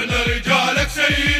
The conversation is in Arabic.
إحنا رجالك سيد.